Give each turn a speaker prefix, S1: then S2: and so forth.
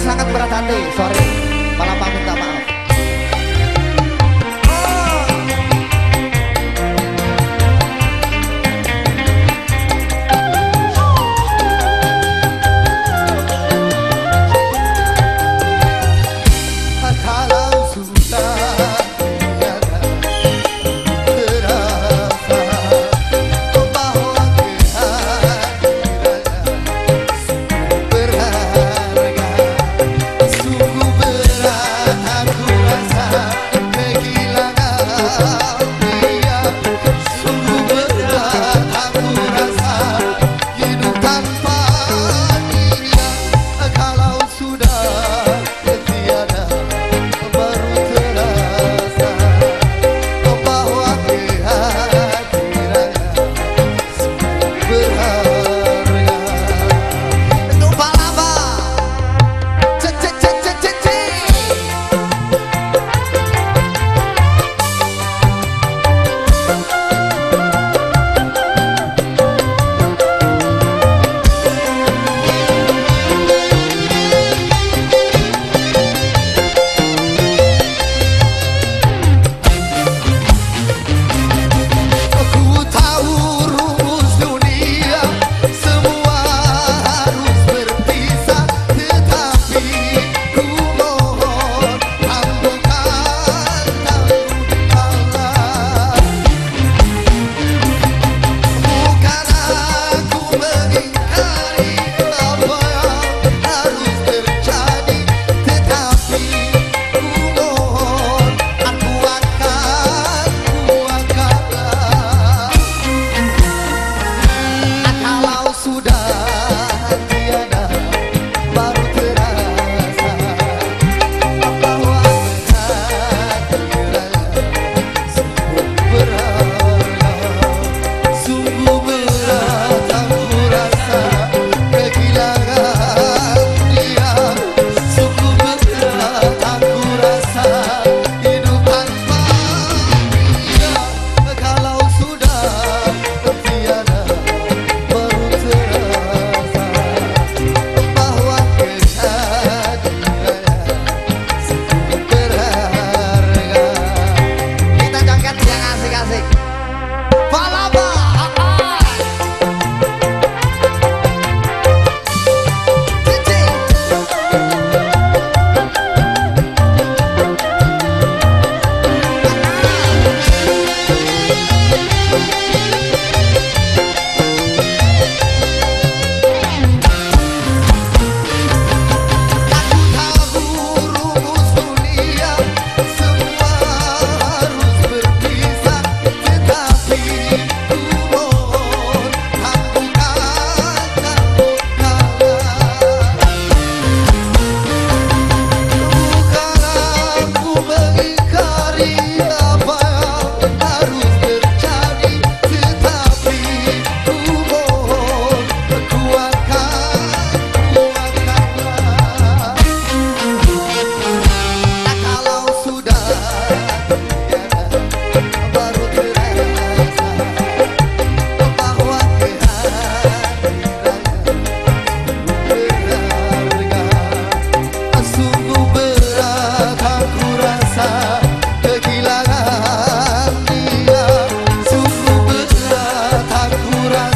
S1: sangat berat hati. Sorry. Malah minta maaf